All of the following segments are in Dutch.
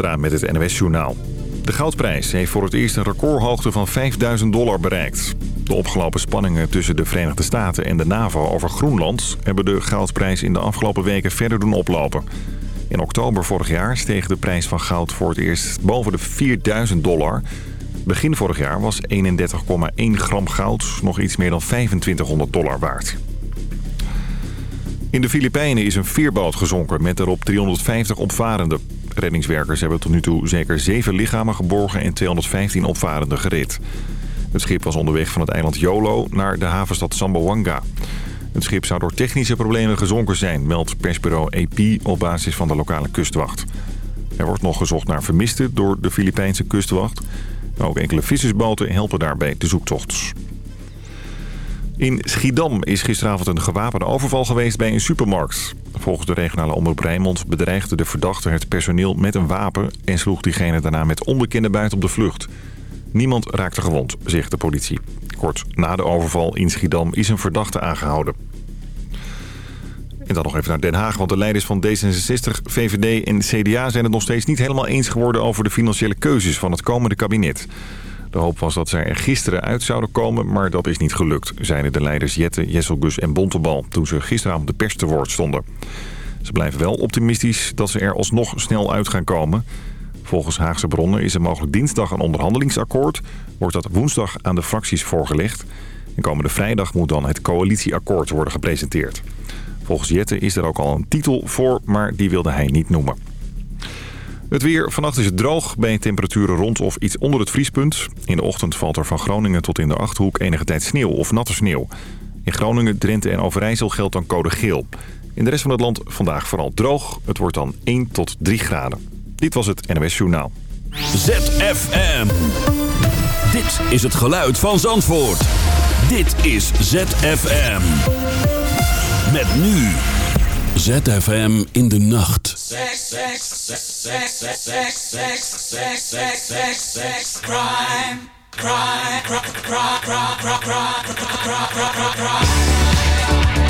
Met het NOS-journaal. De goudprijs heeft voor het eerst een recordhoogte van 5000 dollar bereikt. De opgelopen spanningen tussen de Verenigde Staten en de NAVO over Groenland... hebben de goudprijs in de afgelopen weken verder doen oplopen. In oktober vorig jaar steeg de prijs van goud voor het eerst boven de 4000 dollar. Begin vorig jaar was 31,1 gram goud nog iets meer dan 2500 dollar waard. In de Filipijnen is een veerboot gezonken met erop 350 opvarenden. Reddingswerkers hebben tot nu toe zeker 7 lichamen geborgen en 215 opvarenden gered. Het schip was onderweg van het eiland Jolo naar de havenstad Samboanga. Het schip zou door technische problemen gezonken zijn, meldt persbureau AP op basis van de lokale kustwacht. Er wordt nog gezocht naar vermisten door de Filipijnse kustwacht. Ook enkele vissersboten helpen daarbij de zoektocht. In Schiedam is gisteravond een gewapende overval geweest bij een supermarkt. Volgens de regionale omroep Rijnmond bedreigde de verdachte het personeel met een wapen... en sloeg diegene daarna met onbekende buiten op de vlucht. Niemand raakte gewond, zegt de politie. Kort na de overval in Schiedam is een verdachte aangehouden. En dan nog even naar Den Haag, want de leiders van D66, VVD en CDA... zijn het nog steeds niet helemaal eens geworden over de financiële keuzes van het komende kabinet. De hoop was dat zij er gisteren uit zouden komen, maar dat is niet gelukt... zeiden de leiders Jette, Jesselgus en Bontebal toen ze gisteravond de pers te woord stonden. Ze blijven wel optimistisch dat ze er alsnog snel uit gaan komen. Volgens Haagse bronnen is er mogelijk dinsdag een onderhandelingsakkoord. Wordt dat woensdag aan de fracties voorgelegd. En komende vrijdag moet dan het coalitieakkoord worden gepresenteerd. Volgens Jette is er ook al een titel voor, maar die wilde hij niet noemen. Het weer. Vannacht is het droog bij temperaturen rond of iets onder het vriespunt. In de ochtend valt er van Groningen tot in de Achterhoek enige tijd sneeuw of natte sneeuw. In Groningen, Drenthe en Overijssel geldt dan code geel. In de rest van het land vandaag vooral droog. Het wordt dan 1 tot 3 graden. Dit was het NOS Journaal. ZFM. Dit is het geluid van Zandvoort. Dit is ZFM. Met nu. ZFM in de nacht. Sex, sex, sex, sex, sex, sex, sex, sex, sex, sex, crime, crime, crime, crime, crime, crime, crime, crime, crime, crime.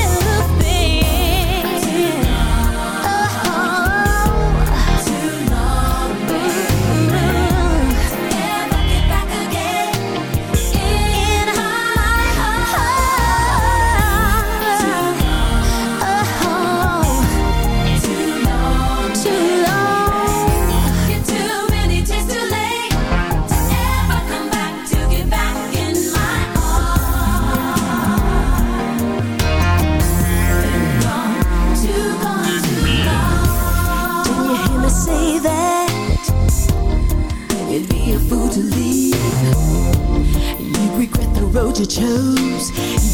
you chose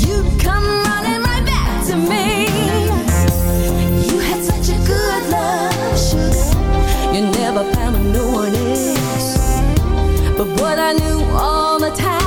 You come running right back to me. You had such a good love, You never found no one else But what I knew all the time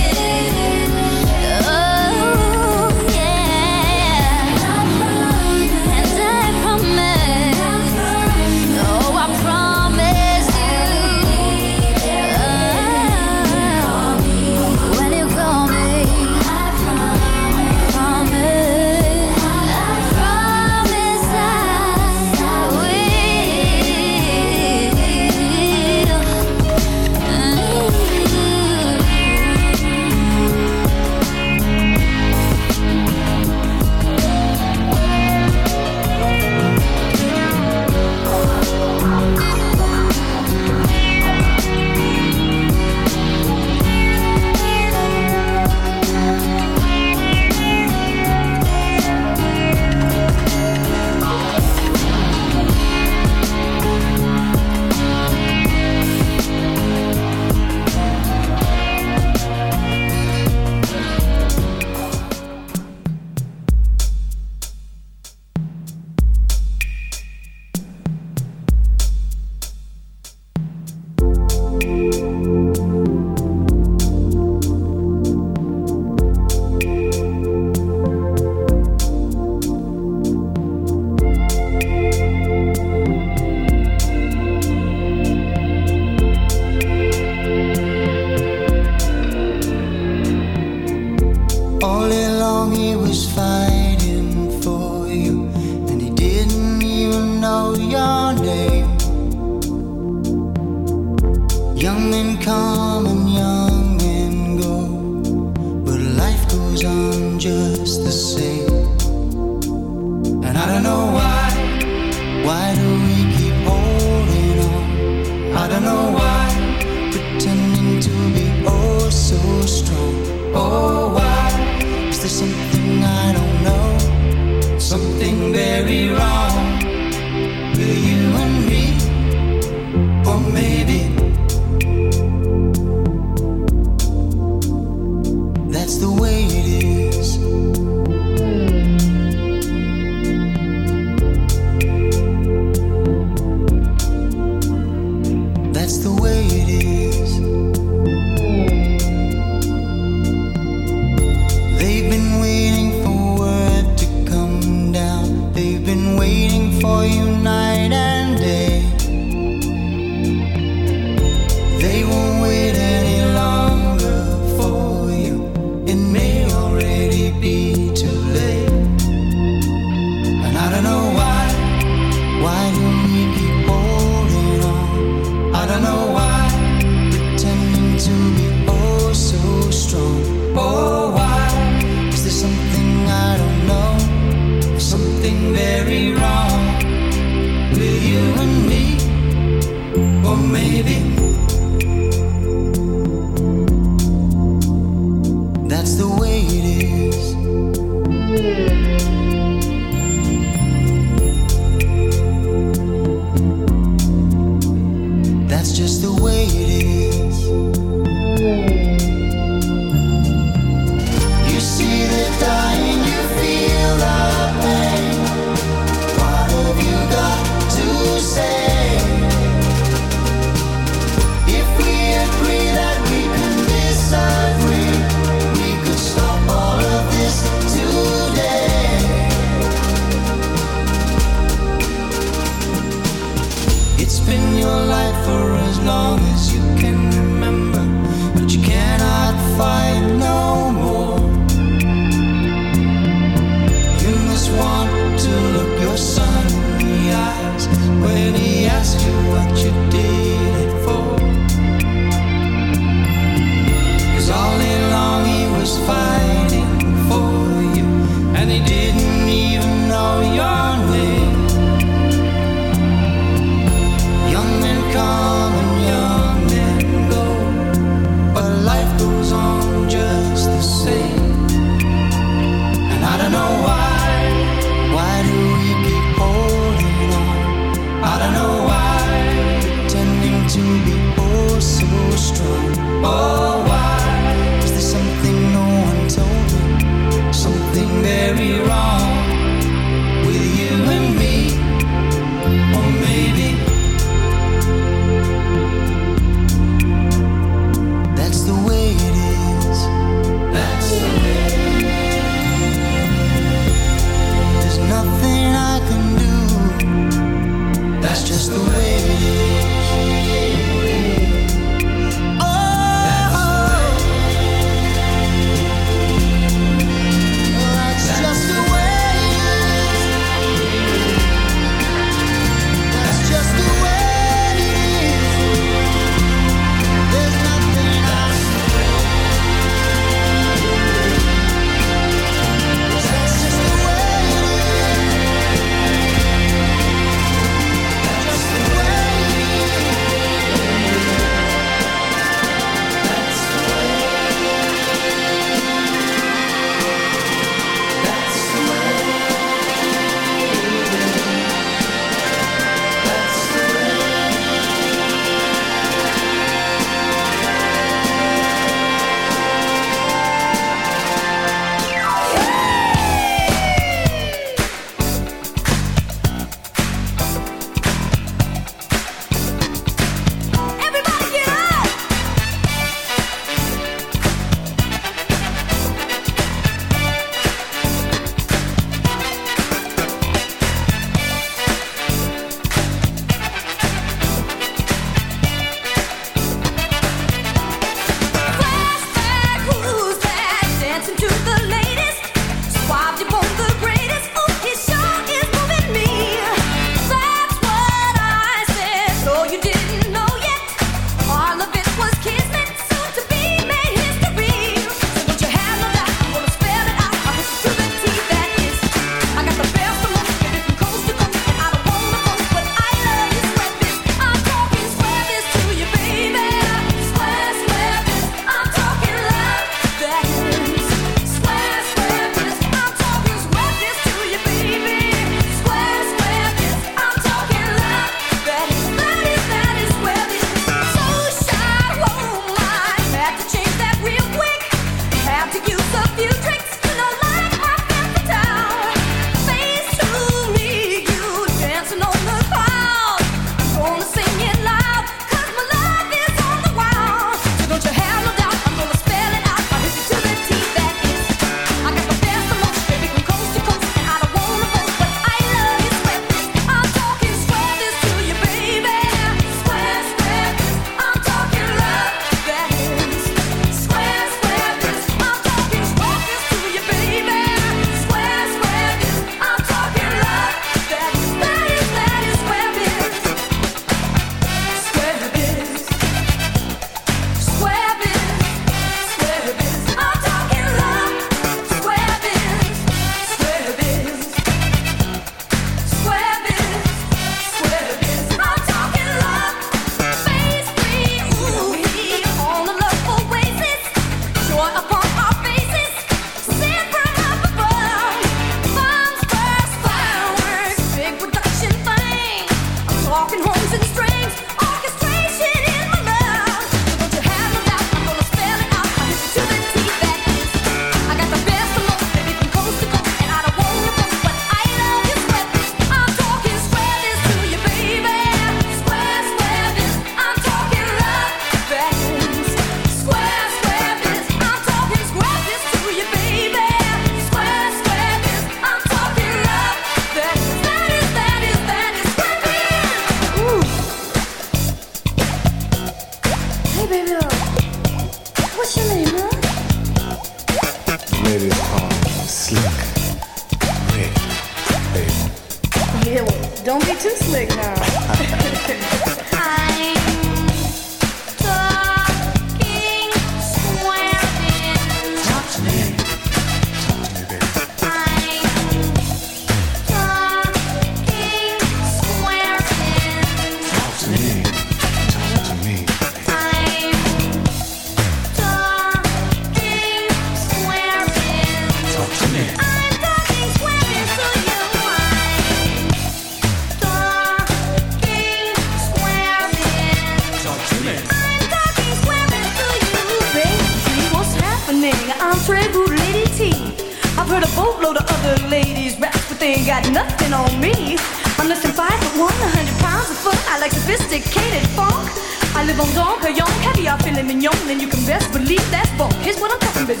bon don, crayon, caviar, filet mignon, and you can best believe that's bunk. Here's what I'm talking about.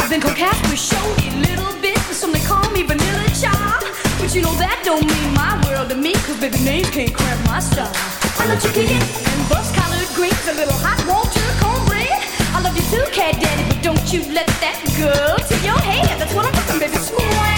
I've been is. Then cocaine was showy little bit, and some they call me vanilla child. But you know that don't mean my world to me, cause baby names can't cramp my style. I love chicken and bus colored greens, a little hot don't you let that girl to your head. That's what I'm talking, baby. Swag.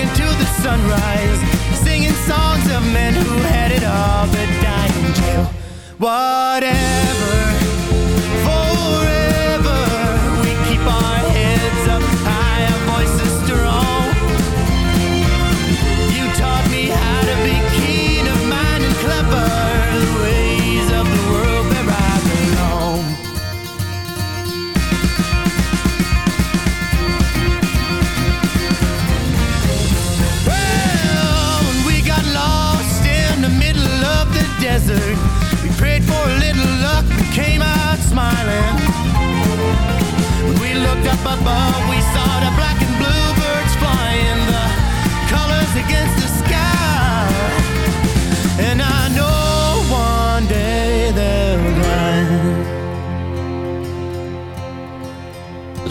into the sunrise Singing songs of men who had it all But die in jail. Whatever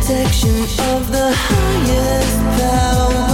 Protection of the highest powers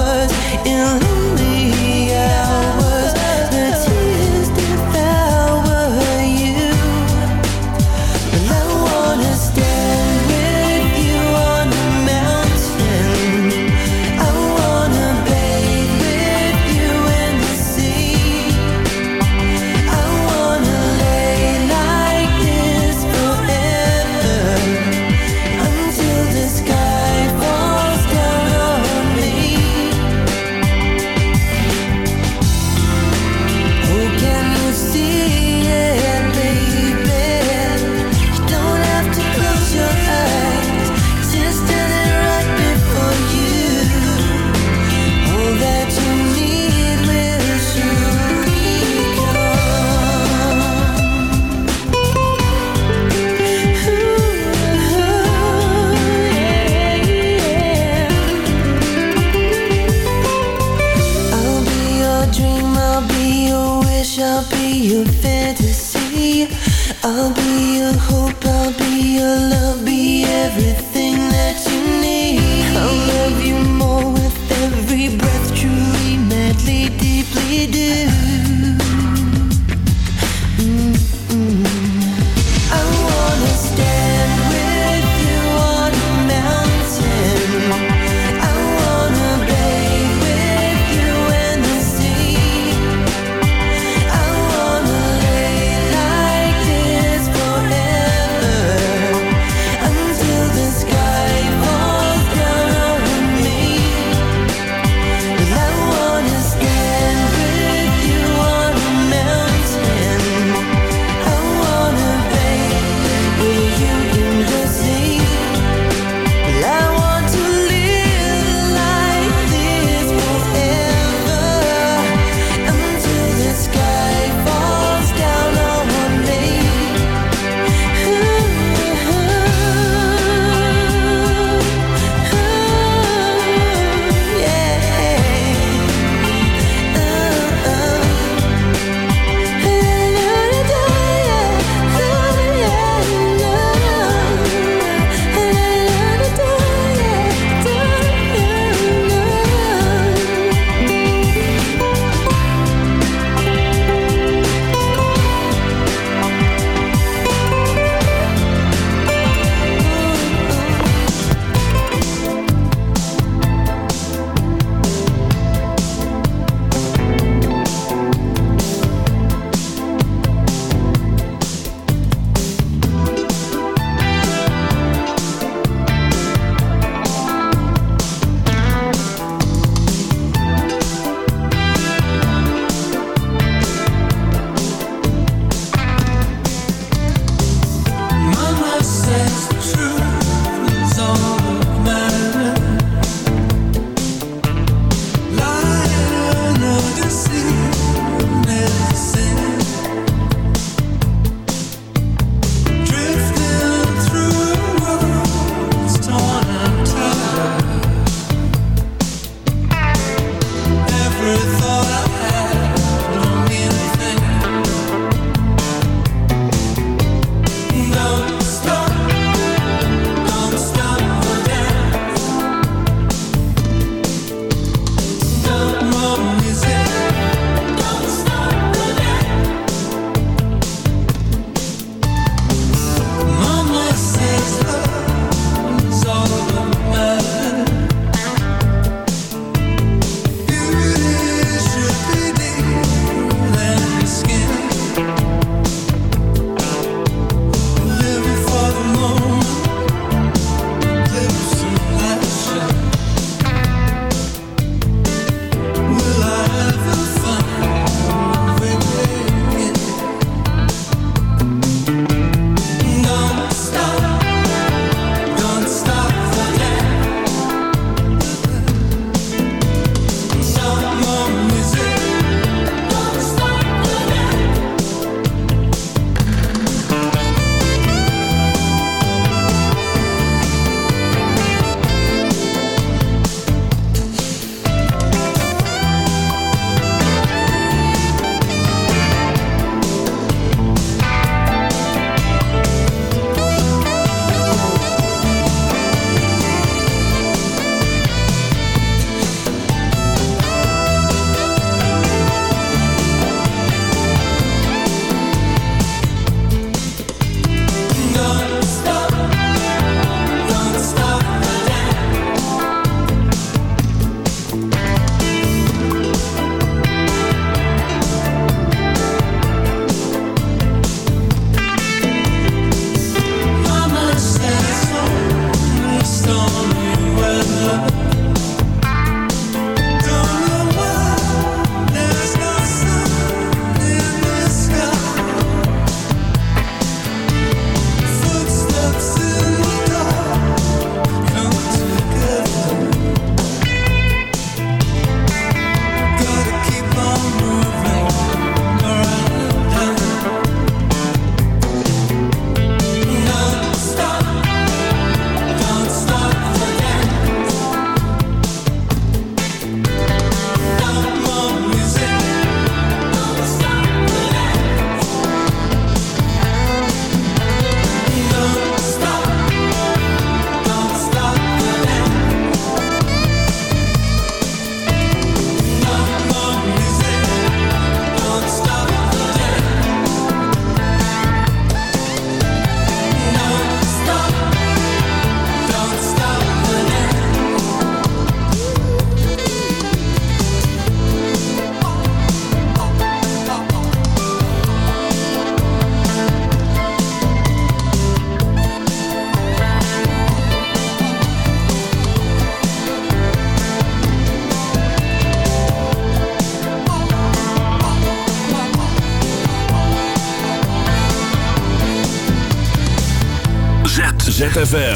ZFM.